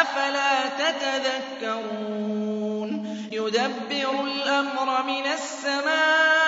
أفلا تتذكرون؟ يدبر الأمر من السماء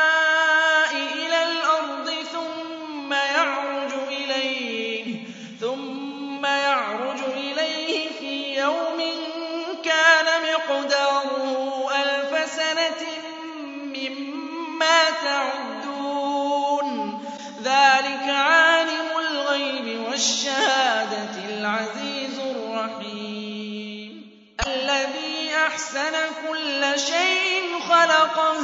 أحسن كل شيء خلقه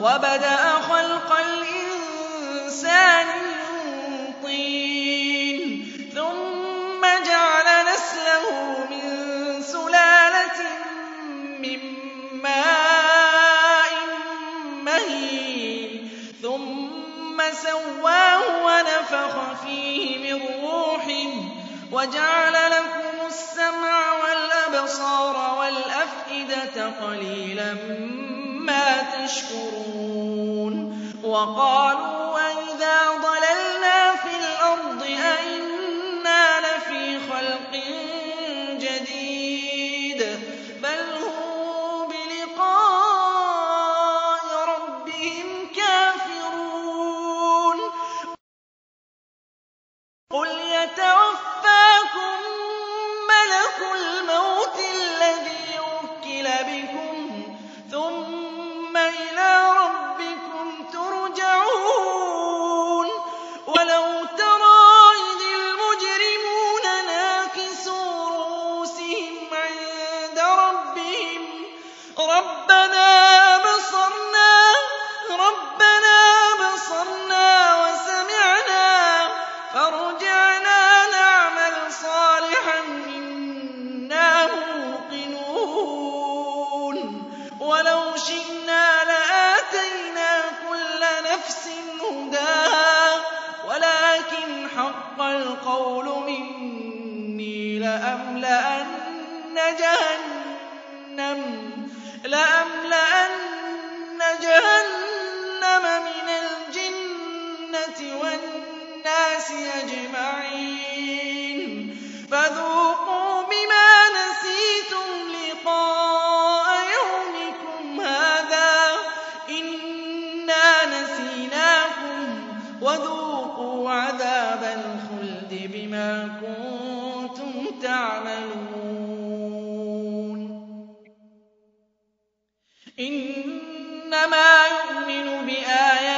وبدأ خلق الإنسان من طين ثم جعل نسله من سلالة من ماء مهين ثم سواه ونفخ فيه من روحه وجعل قليلا ما تشكرون وقالوا الجنة والناس أجمعين. فذوقوا بما نسيتم لقاء يومكم هذا. إنا نسيناكم وذوقوا عذاب الخلد بما كنتم تعملون. إنما يؤمن بآياتنا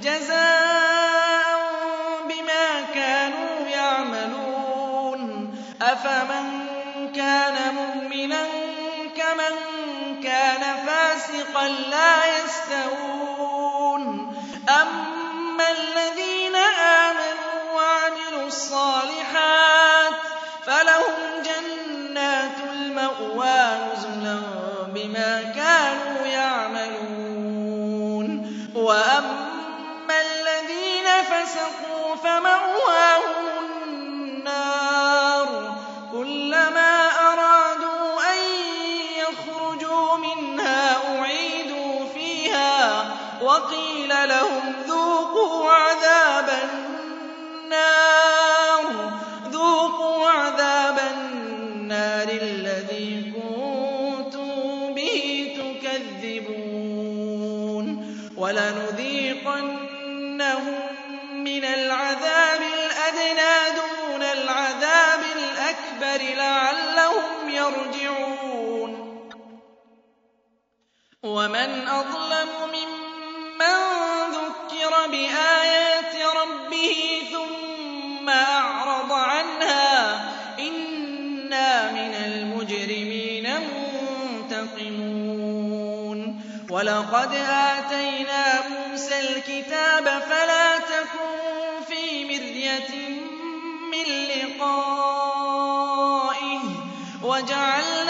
جزاء بما كانوا يعملون. أفمن كان مؤمنا كمن كان فاسقا لا يستوون. وَقِيلَ لَهُمْ ذُوقُوا عَذَابَ النَّارِ. الَّذِي كُنتُم بِهِ تُكَذِّبُونَ. وَلَنُذِيقَنَّهُم مِّنَ الْعَذَابِ الْأَدْنَىٰ دُونَ الْعَذَابِ الْأَكْبَرِ لَعَلَّهُمْ يَرْجِعُونَ. وَمَنْ أَظْلَمُ مِمَّن بِآيَاتِ رَبِّهِ ثُمَّ أَعْرَضَ عَنْهَا ۚ. إِنَّا مِنَ الْمُجْرِمِينَ مُنتَقِمُونَ. وَلَقَدْ آتَيْنَا مُوسَى الْكِتَابَ فَلَا تَكُن فِي مِرْيَةٍ مِّن لِّقَائِهِ. وَجَعَلْنَاهُ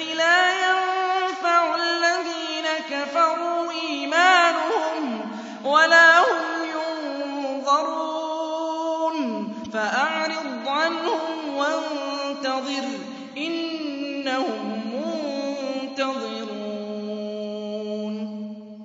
الْفَتْحِ